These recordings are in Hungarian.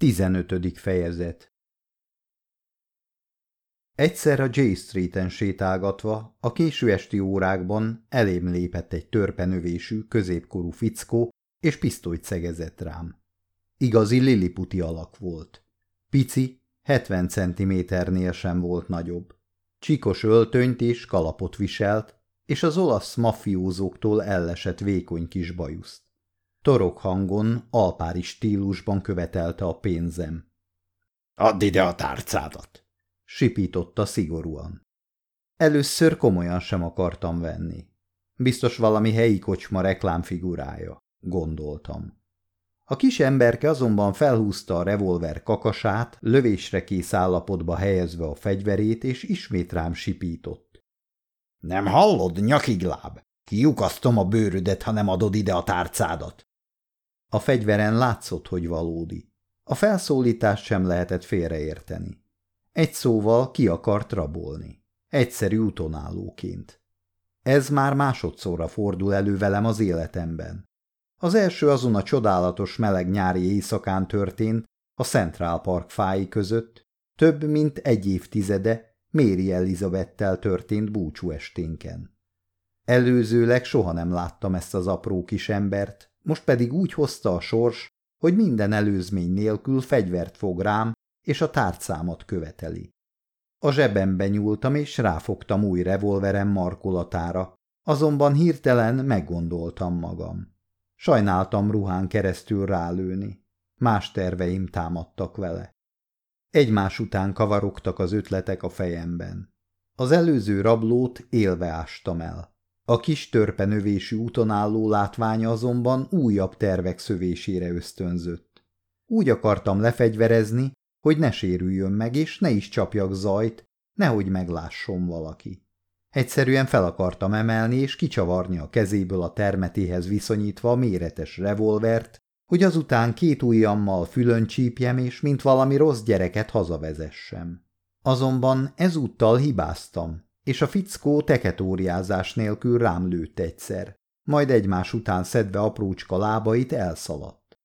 15. fejezet Egyszer a J Street-en sétálgatva, a késő esti órákban elém lépett egy törpenövésű, középkorú fickó, és pisztolyt szegezett rám. Igazi liliputi alak volt. Pici, 70 centiméternél sem volt nagyobb. Csikos öltönyt és kalapot viselt, és az olasz mafiózóktól ellesett vékony kis bajuszt. Torok hangon, alpári stílusban követelte a pénzem. – Add ide a tárcádat! – sipította szigorúan. Először komolyan sem akartam venni. Biztos valami helyi kocsma reklámfigurája, gondoltam. A kis emberke azonban felhúzta a revolver kakasát, lövésre kész állapotba helyezve a fegyverét, és ismét rám sipított. – Nem hallod, nyakigláb? Kiukasztom a bőrödet, ha nem adod ide a tárcádat. A fegyveren látszott, hogy valódi. A felszólítást sem lehetett félreérteni. Egy szóval ki akart rabolni. Egyszerű utonállóként. Ez már másodszorra fordul elő velem az életemben. Az első azon a csodálatos meleg nyári éjszakán történt, a Central Park fái között, több mint egy évtizede Méri Elizabettel történt búcsú esténken. Előzőleg soha nem láttam ezt az apró kis embert, most pedig úgy hozta a sors, hogy minden előzmény nélkül fegyvert fog rám, és a tárcámat követeli. A zsebembe nyúltam, és ráfogtam új revolverem markolatára, azonban hirtelen meggondoltam magam. Sajnáltam ruhán keresztül rálőni. Más terveim támadtak vele. Egymás után kavarogtak az ötletek a fejemben. Az előző rablót élve ástam el. A kis törpenövésű úton álló látványa azonban újabb tervek szövésére ösztönzött. Úgy akartam lefegyverezni, hogy ne sérüljön meg, és ne is csapjak zajt, nehogy meglásson valaki. Egyszerűen fel akartam emelni és kicsavarni a kezéből a termetéhez viszonyítva a méretes revolvert, hogy azután két ujjammal fülön csípjem, és mint valami rossz gyereket hazavezessem. Azonban ezúttal hibáztam, és a fickó teketóriázás nélkül rám lőtt egyszer, majd egymás után szedve aprócska lábait elszaladt.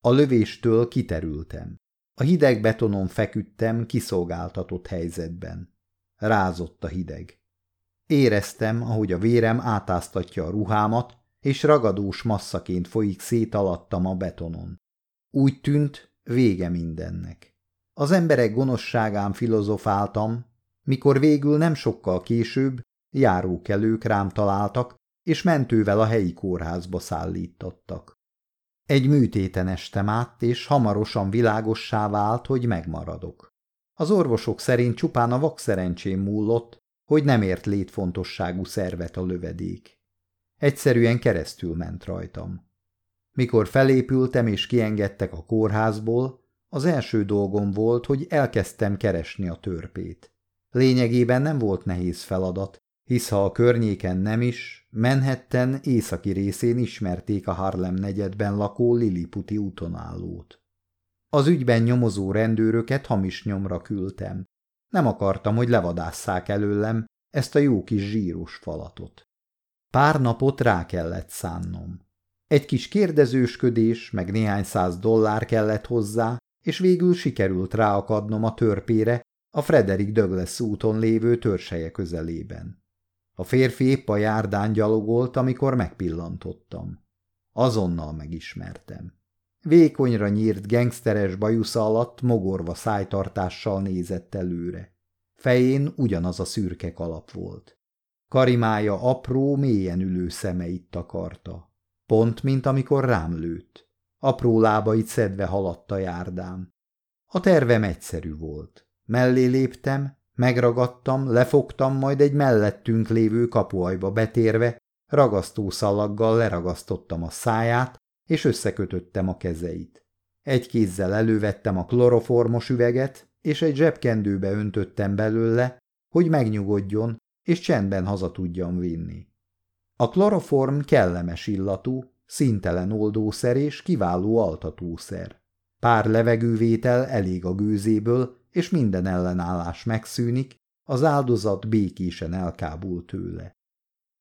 A lövéstől kiterültem. A hideg betonon feküdtem kiszolgáltatott helyzetben. Rázott a hideg. Éreztem, ahogy a vérem átáztatja a ruhámat, és ragadós masszaként folyik szét alattam a betonon. Úgy tűnt, vége mindennek. Az emberek gonoszságán filozofáltam, mikor végül nem sokkal később járókelők rám találtak, és mentővel a helyi kórházba szállítottak. Egy műtéten estem át, és hamarosan világossá vált, hogy megmaradok. Az orvosok szerint csupán a vakszerencsém múlott, hogy nem ért létfontosságú szervet a lövedék. Egyszerűen keresztül ment rajtam. Mikor felépültem és kiengedtek a kórházból, az első dolgom volt, hogy elkezdtem keresni a törpét. Lényegében nem volt nehéz feladat, hisz ha a környéken nem is, Manhattan északi részén ismerték a Harlem negyedben lakó Liliputi útonállót. Az ügyben nyomozó rendőröket hamis nyomra küldtem. Nem akartam, hogy levadásszák előlem ezt a jó kis zsíros falatot. Pár napot rá kellett szánnom. Egy kis kérdezősködés, meg néhány száz dollár kellett hozzá, és végül sikerült ráakadnom a törpére, a Frederick Douglass úton lévő törseje közelében. A férfi épp a járdán gyalogolt, amikor megpillantottam. Azonnal megismertem. Vékonyra nyírt gengszteres bajusza alatt mogorva szájtartással nézett előre. Fején ugyanaz a szürke kalap volt. Karimája apró, mélyen ülő szemeit takarta. Pont, mint amikor rám lőtt. Apró lábait szedve haladt a járdán. A tervem egyszerű volt. Mellé léptem, megragadtam, lefogtam, majd egy mellettünk lévő kapuajba betérve, ragasztószalaggal leragasztottam a száját, és összekötöttem a kezeit. Egy kézzel elővettem a kloroformos üveget, és egy zsebkendőbe öntöttem belőle, hogy megnyugodjon, és csendben haza tudjam vinni. A kloroform kellemes illatú, szintelen oldószer és kiváló altatószer. Pár levegővétel elég a gőzéből, és minden ellenállás megszűnik, az áldozat békésen elkábul tőle.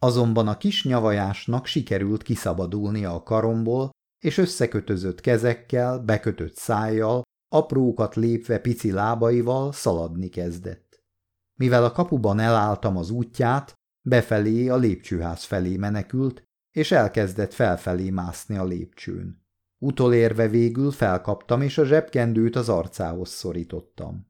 Azonban a kis nyavajásnak sikerült kiszabadulnia a karomból, és összekötözött kezekkel, bekötött szájjal, aprókat lépve pici lábaival szaladni kezdett. Mivel a kapuban elálltam az útját, befelé a lépcsőház felé menekült, és elkezdett felfelé mászni a lépcsőn. Utolérve végül felkaptam, és a zsebkendőt az arcához szorítottam.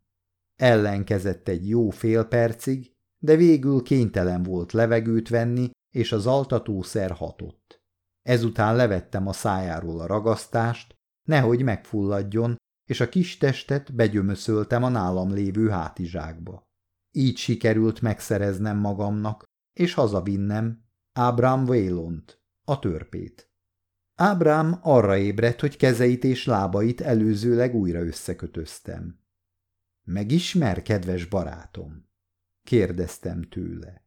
Ellenkezett egy jó fél percig, de végül kénytelen volt levegőt venni, és az altatószer hatott. Ezután levettem a szájáról a ragasztást, nehogy megfulladjon, és a kis testet begyömöszöltem a nálam lévő hátizsákba. Így sikerült megszereznem magamnak, és hazavinnem Ábrám Vélont, a törpét. Ábrám arra ébredt, hogy kezeit és lábait előzőleg újra összekötöztem. Megismer, kedves barátom? kérdeztem tőle.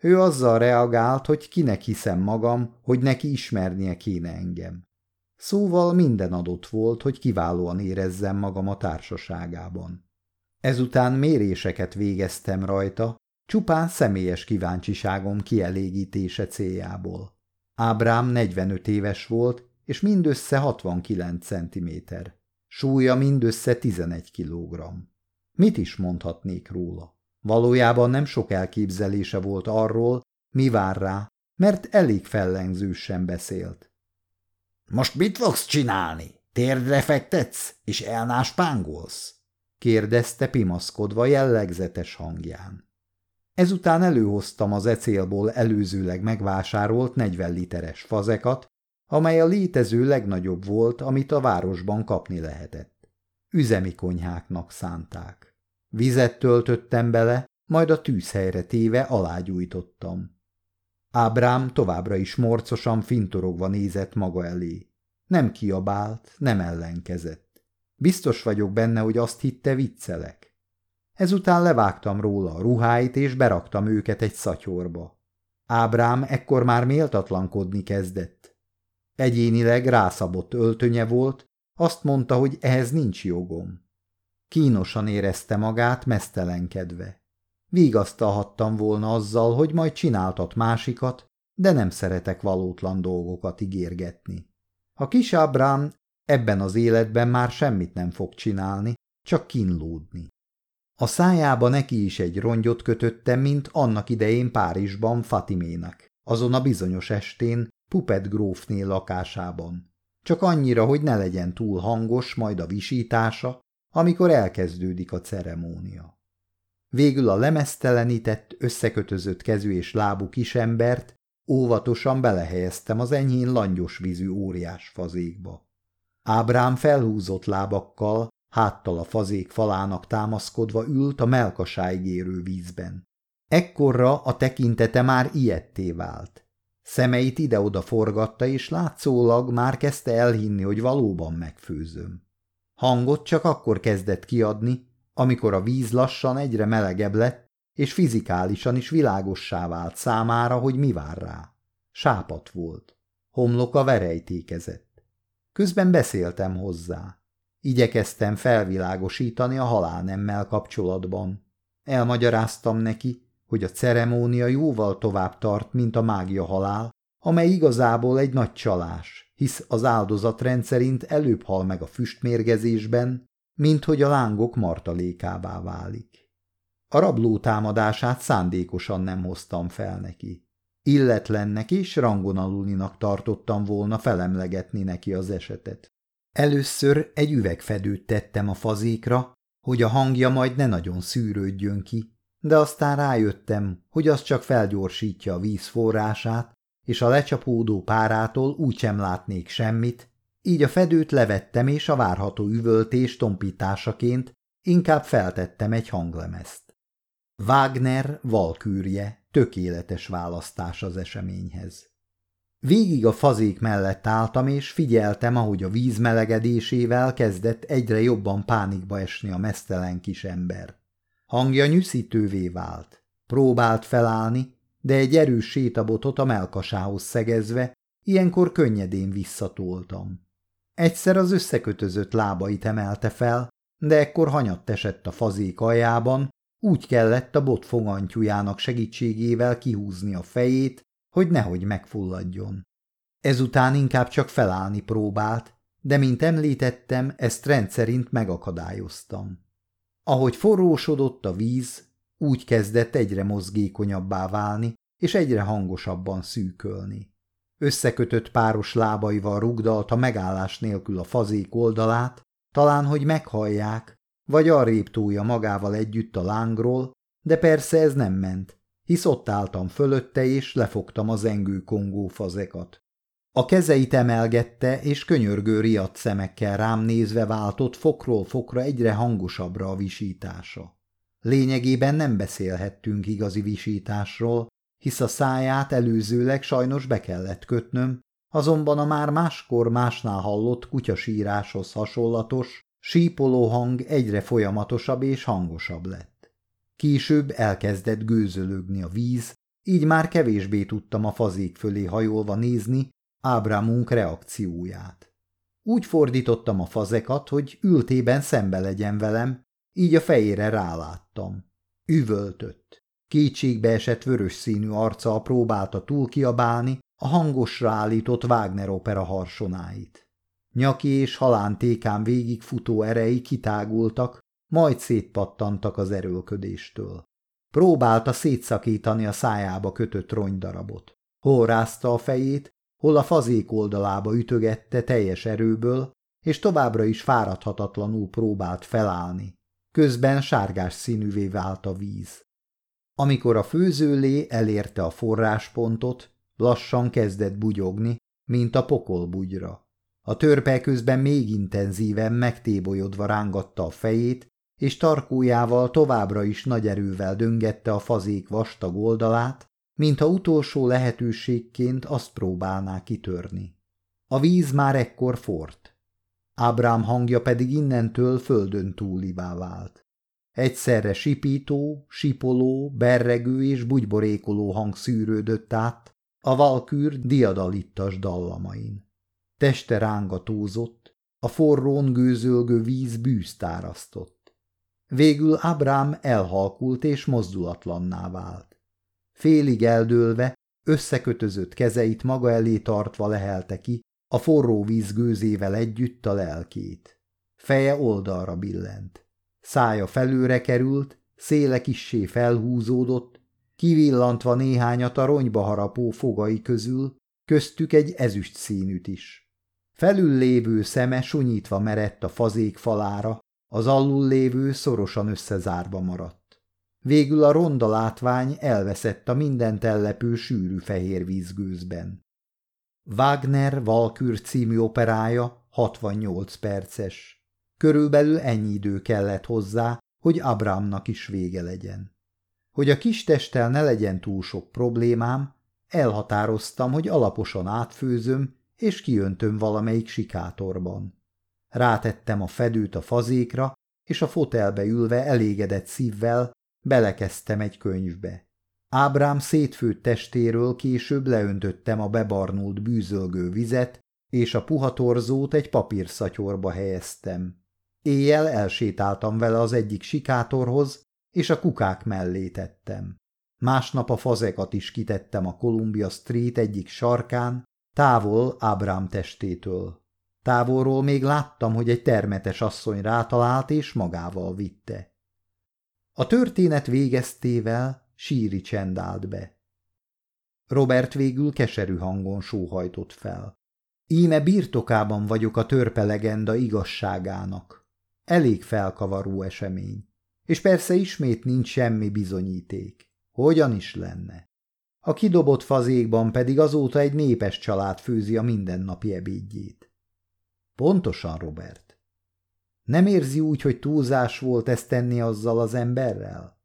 Ő azzal reagált, hogy kinek hiszem magam, hogy neki ismernie kéne engem. Szóval minden adott volt, hogy kiválóan érezzem magam a társaságában. Ezután méréseket végeztem rajta, csupán személyes kíváncsiságom kielégítése céljából. Ábrám 45 éves volt, és mindössze 69 centiméter. Súlya mindössze 11 kilogramm. Mit is mondhatnék róla? Valójában nem sok elképzelése volt arról, mi vár rá, mert elég fellengzősen beszélt. Most mit fogsz csinálni? Térdre fektetsz, és elnáspángolsz? kérdezte pimaszkodva jellegzetes hangján. Ezután előhoztam az ecélból előzőleg megvásárolt 40 literes fazekat, amely a létező legnagyobb volt, amit a városban kapni lehetett. Üzemi konyháknak szánták. Vizet töltöttem bele, majd a tűzhelyre téve alágyújtottam. Ábrám továbbra is morcosan fintorogva nézett maga elé. Nem kiabált, nem ellenkezett. Biztos vagyok benne, hogy azt hitte viccelek. Ezután levágtam róla a ruháit, és beraktam őket egy szatyorba. Ábrám ekkor már méltatlankodni kezdett. Egyénileg rászabott öltönye volt, azt mondta, hogy ehhez nincs jogom. Kínosan érezte magát, mesztelenkedve. Vigasztalhattam volna azzal, hogy majd csináltat másikat, de nem szeretek valótlan dolgokat ígérgetni. A kis Ábrám ebben az életben már semmit nem fog csinálni, csak kínlódni. A szájába neki is egy rongyot kötöttem, mint annak idején Párizsban Fatimének, azon a bizonyos estén Pupet grófné lakásában. Csak annyira, hogy ne legyen túl hangos majd a visítása, amikor elkezdődik a ceremónia. Végül a lemeztelenített, összekötözött kezű és lábú kisembert óvatosan belehelyeztem az enyhén langyos vízű óriás fazékba. Ábrám felhúzott lábakkal, háttal a fazék falának támaszkodva ült a melkasáig érő vízben. Ekkorra a tekintete már ilyetté vált. Szemeit ide-oda forgatta, és látszólag már kezdte elhinni, hogy valóban megfőzöm. Hangot csak akkor kezdett kiadni, amikor a víz lassan egyre melegebb lett, és fizikálisan is világossá vált számára, hogy mi vár rá. Sápat volt. Homloka verejtékezett. Közben beszéltem hozzá. Igyekeztem felvilágosítani a halálnemmel kapcsolatban. Elmagyaráztam neki, hogy a ceremónia jóval tovább tart, mint a mágia halál, amely igazából egy nagy csalás, hisz az áldozat rendszerint előbb hal meg a füstmérgezésben, mint hogy a lángok martalékává válik. A rabló támadását szándékosan nem hoztam fel neki. Illetlennek és rangon alulinak tartottam volna felemlegetni neki az esetet. Először egy üvegfedőt tettem a fazékra, hogy a hangja majd ne nagyon szűrődjön ki, de aztán rájöttem, hogy az csak felgyorsítja a víz forrását, és a lecsapódó párától úgy sem látnék semmit, így a fedőt levettem, és a várható üvöltés tompításaként inkább feltettem egy hanglemezt. Wagner valkűrje, tökéletes választás az eseményhez. Végig a fazék mellett álltam, és figyeltem, ahogy a víz melegedésével kezdett egyre jobban pánikba esni a mesztelen kis ember. Hangja nyűszítővé vált. Próbált felállni, de egy erős sétabotot a melkasához szegezve, ilyenkor könnyedén visszatoltam. Egyszer az összekötözött lábait emelte fel, de ekkor hanyatt esett a fazék aljában, úgy kellett a bot fogantyújának segítségével kihúzni a fejét, hogy nehogy megfulladjon. Ezután inkább csak felállni próbált, de mint említettem, ezt rendszerint megakadályoztam. Ahogy forrósodott a víz, úgy kezdett egyre mozgékonyabbá válni, és egyre hangosabban szűkölni. Összekötött páros lábaival rugdalta megállás nélkül a fazék oldalát, talán, hogy meghallják, vagy arrébb magával együtt a lángról, de persze ez nem ment, hisz ott álltam fölötte, és lefogtam az engő kongó fazekat. A kezeit emelgette, és könyörgő riadt szemekkel rám nézve váltott fokról fokra egyre hangosabbra a visítása. Lényegében nem beszélhettünk igazi visításról, hisz a száját előzőleg sajnos be kellett kötnöm, azonban a már máskor másnál hallott kutyasíráshoz hasonlatos, sípoló hang egyre folyamatosabb és hangosabb lett. Később elkezdett gőzölögni a víz, így már kevésbé tudtam a fazék fölé hajolva nézni Ábrámunk reakcióját. Úgy fordítottam a fazekat, hogy ültében szembe legyen velem, így a fejére ráláttam. Üvöltött. Kétségbe esett vörös színű arccal próbálta túl kiabálni a hangosra állított Wagner opera harsonáit. Nyaki és halántékán végig futó erei kitágultak, majd szétpattantak az erőlködéstől. Próbálta szétszakítani a szájába kötött rongydarabot. Hol rázta a fejét, hol a fazék oldalába ütögette teljes erőből, és továbbra is fáradhatatlanul próbált felállni. Közben sárgás színűvé vált a víz. Amikor a főzőlé elérte a forráspontot, lassan kezdett bugyogni, mint a pokolbugyra. A törpe közben még intenzíven megtébolyodva rángatta a fejét, és tarkójával továbbra is nagy erővel döngette a fazék vastag oldalát, mintha utolsó lehetőségként azt próbálná kitörni. A víz már ekkor fort. Ábrám hangja pedig innentől földön túlivá vált. Egyszerre sipító, sipoló, berregő és bugyborékoló hang szűrődött át a valkűr diadalittas dallamain. Teste rángatózott, a forrón gőzölgő víz bűzt árasztott. Végül Abrám elhalkult és mozdulatlanná vált. Félig eldőlve, összekötözött kezeit maga elé tartva lehelte ki a forró víz gőzével együtt a lelkét. Feje oldalra billent. Szája felőre került, széle kissé felhúzódott, kivillantva néhányat a ronyba harapó fogai közül, köztük egy ezüst színűt is. Felül lévő szeme sunyítva merett a fazék falára, az alul lévő szorosan összezárva maradt. Végül a ronda látvány elveszett a mindent ellepő sűrű fehér vízgőzben. Wagner Valkür című operája 68 perces. Körülbelül ennyi idő kellett hozzá, hogy Abramnak is vége legyen. Hogy a kis testtel ne legyen túl sok problémám, elhatároztam, hogy alaposan átfőzöm, és kiöntöm valamelyik sikátorban. Rátettem a fedőt a fazékra, és a fotelbe ülve elégedett szívvel belekezdtem egy könyvbe. Ábrám szétfőtt testéről később leöntöttem a bebarnult bűzölgő vizet, és a puha torzót egy papírszatyorba helyeztem. Éjjel elsétáltam vele az egyik sikátorhoz, és a kukák mellé tettem. Másnap a fazekat is kitettem a Columbia Street egyik sarkán, távol Ábrám testétől. Távolról még láttam, hogy egy termetes asszony rátalált és magával vitte. A történet végeztével síri csend állt be. Robert végül keserű hangon sóhajtott fel. Íme birtokában vagyok a törpe legenda igazságának. Elég felkavaró esemény. És persze ismét nincs semmi bizonyíték. Hogyan is lenne? A kidobott fazékban pedig azóta egy népes család főzi a mindennapi ebédjét. Pontosan, Robert. Nem érzi úgy, hogy túlzás volt ezt tenni azzal az emberrel?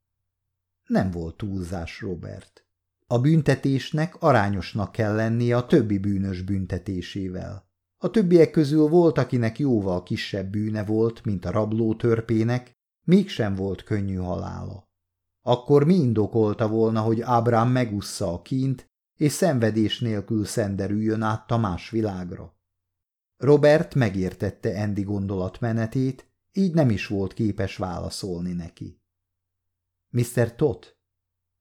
Nem volt túlzás, Robert. A büntetésnek arányosnak kell lennie a többi bűnös büntetésével. A többiek közül volt, akinek jóval kisebb bűne volt, mint a rabló törpének, mégsem volt könnyű halála. Akkor mi indokolta volna, hogy Ábrám megussza a kint, és szenvedés nélkül szenderüljön át a más világra? Robert megértette Andy gondolatmenetét, így nem is volt képes válaszolni neki. Mr. Tot,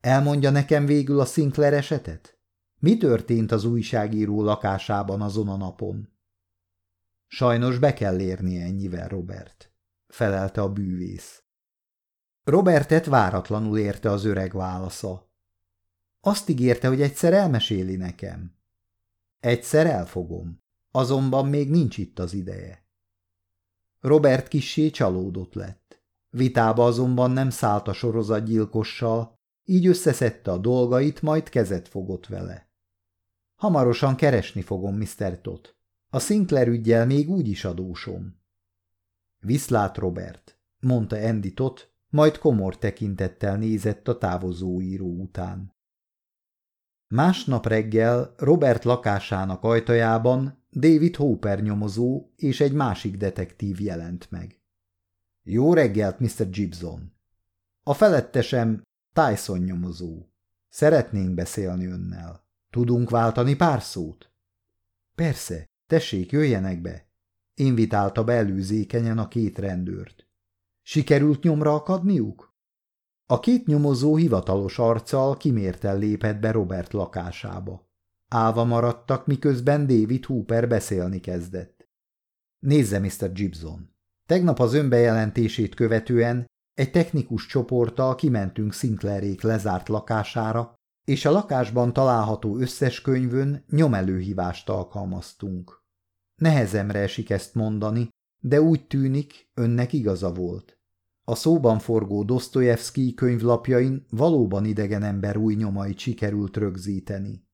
elmondja nekem végül a Sinclair esetet? Mi történt az újságíró lakásában azon a napon? Sajnos be kell érnie ennyivel, Robert, felelte a bűvész. Robertet váratlanul érte az öreg válasza. Azt ígérte, hogy egyszer elmeséli nekem. Egyszer elfogom, azonban még nincs itt az ideje. Robert kissé csalódott lett. Vitába azonban nem szállt a sorozatgyilkossal, így összeszedte a dolgait, majd kezet fogott vele. Hamarosan keresni fogom Mr. Tot. A Sinclair ügyjel még úgy is adósom. Viszlát, Robert, mondta Andy Tot, majd komor tekintettel nézett a távozó író után. Másnap reggel Robert lakásának ajtajában David Hooper nyomozó és egy másik detektív jelent meg. Jó reggelt, Mr. Gibson! A felettesem Tyson nyomozó. Szeretnénk beszélni önnel. Tudunk váltani pár szót? Persze, tessék, jöjjenek be. Invitálta be a két rendőrt. Sikerült nyomra akadniuk? A két nyomozó hivatalos arccal kimérten lépett be Robert lakásába. Álva maradtak, miközben David Hooper beszélni kezdett. Nézze, Mr. Gibson. Tegnap az önbejelentését követően egy technikus csoporttal kimentünk Sinclairék lezárt lakására, és a lakásban található összes könyvön nyomelőhívást alkalmaztunk. Nehezemre esik ezt mondani, de úgy tűnik, önnek igaza volt. A szóban forgó Dostoyevsky könyvlapjain valóban idegen ember új nyomait sikerült rögzíteni.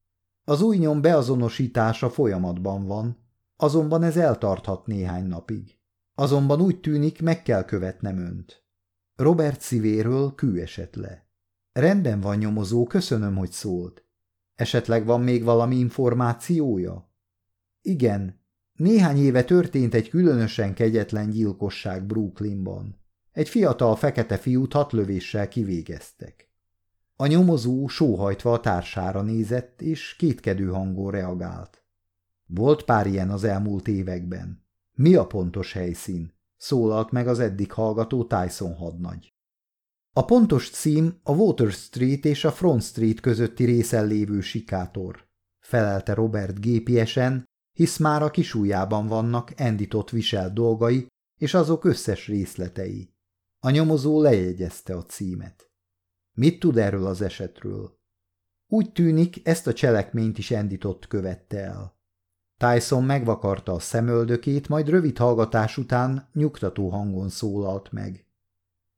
Az új nyom beazonosítása folyamatban van, azonban ez eltarthat néhány napig. Azonban úgy tűnik, meg kell követnem önt. Robert szívéről kő esett le. Rendben van, nyomozó, köszönöm, hogy szólt. Esetleg van még valami információja? Igen, néhány éve történt egy különösen kegyetlen gyilkosság Brooklynban. Egy fiatal fekete fiút hat lövéssel kivégeztek. A nyomozó sóhajtva a társára nézett, és kétkedő hangon reagált. Volt pár ilyen az elmúlt években. Mi a pontos helyszín? Szólalt meg az eddig hallgató Tyson hadnagy. A pontos cím a Water Street és a Front Street közötti részen lévő sikátor, felelte Robert gépiesen, hisz már a kisújában vannak endított viselt dolgai és azok összes részletei. A nyomozó lejegyezte a címet. Mit tud erről az esetről? Úgy tűnik, ezt a cselekményt is endított követte el. Tyson megvakarta a szemöldökét, majd rövid hallgatás után nyugtató hangon szólalt meg.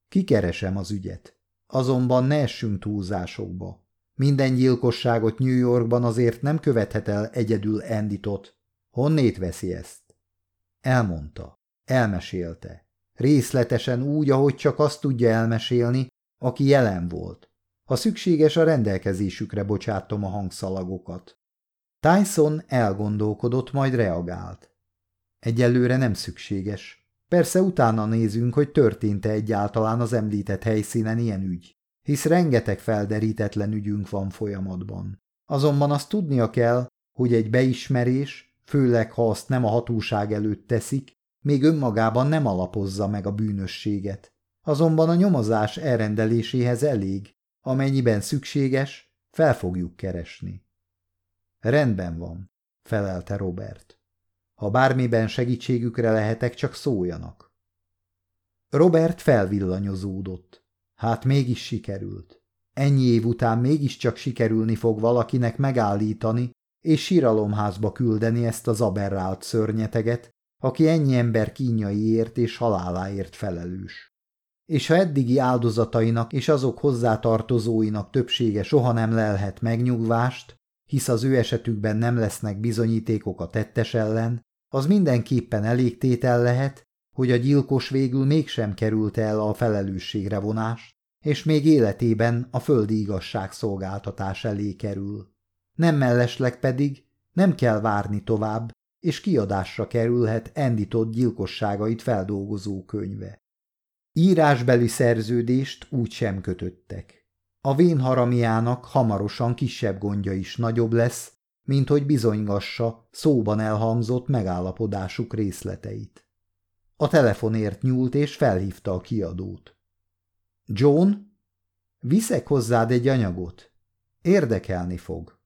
Kikeresem az ügyet. Azonban ne essünk túlzásokba. Minden gyilkosságot New Yorkban azért nem követhet el egyedül Enditot. Honnét veszi ezt? Elmondta. Elmesélte. Részletesen úgy, ahogy csak azt tudja elmesélni, aki jelen volt. Ha szükséges, a rendelkezésükre bocsátom a hangszalagokat. Tyson elgondolkodott, majd reagált. Egyelőre nem szükséges. Persze utána nézünk, hogy történt-e egyáltalán az említett helyszínen ilyen ügy, hisz rengeteg felderítetlen ügyünk van folyamatban. Azonban azt tudnia kell, hogy egy beismerés, főleg ha azt nem a hatóság előtt teszik, még önmagában nem alapozza meg a bűnösséget. Azonban a nyomozás elrendeléséhez elég, amennyiben szükséges, fel fogjuk keresni. Rendben van, felelte Robert. Ha bármiben segítségükre lehetek, csak szóljanak. Robert felvillanyozódott. Hát mégis sikerült. Ennyi év után mégiscsak sikerülni fog valakinek megállítani és síralomházba küldeni ezt az aberrált szörnyeteget, aki ennyi ember kínjaiért és haláláért felelős. És ha eddigi áldozatainak és azok hozzátartozóinak többsége soha nem lelhet megnyugvást, hisz az ő esetükben nem lesznek bizonyítékok a tettes ellen, az mindenképpen elégtétel lehet, hogy a gyilkos végül mégsem került el a felelősségre vonást, és még életében a földi igazságszolgáltatás elé kerül. Nem mellesleg pedig nem kell várni tovább, és kiadásra kerülhet endított gyilkosságait feldolgozó könyve. Írásbeli szerződést úgy sem kötöttek. A vénharamiának hamarosan kisebb gondja is nagyobb lesz, mint hogy bizonygassa szóban elhangzott megállapodásuk részleteit. A telefonért nyúlt és felhívta a kiadót. John, viszek hozzád egy anyagot. Érdekelni fog.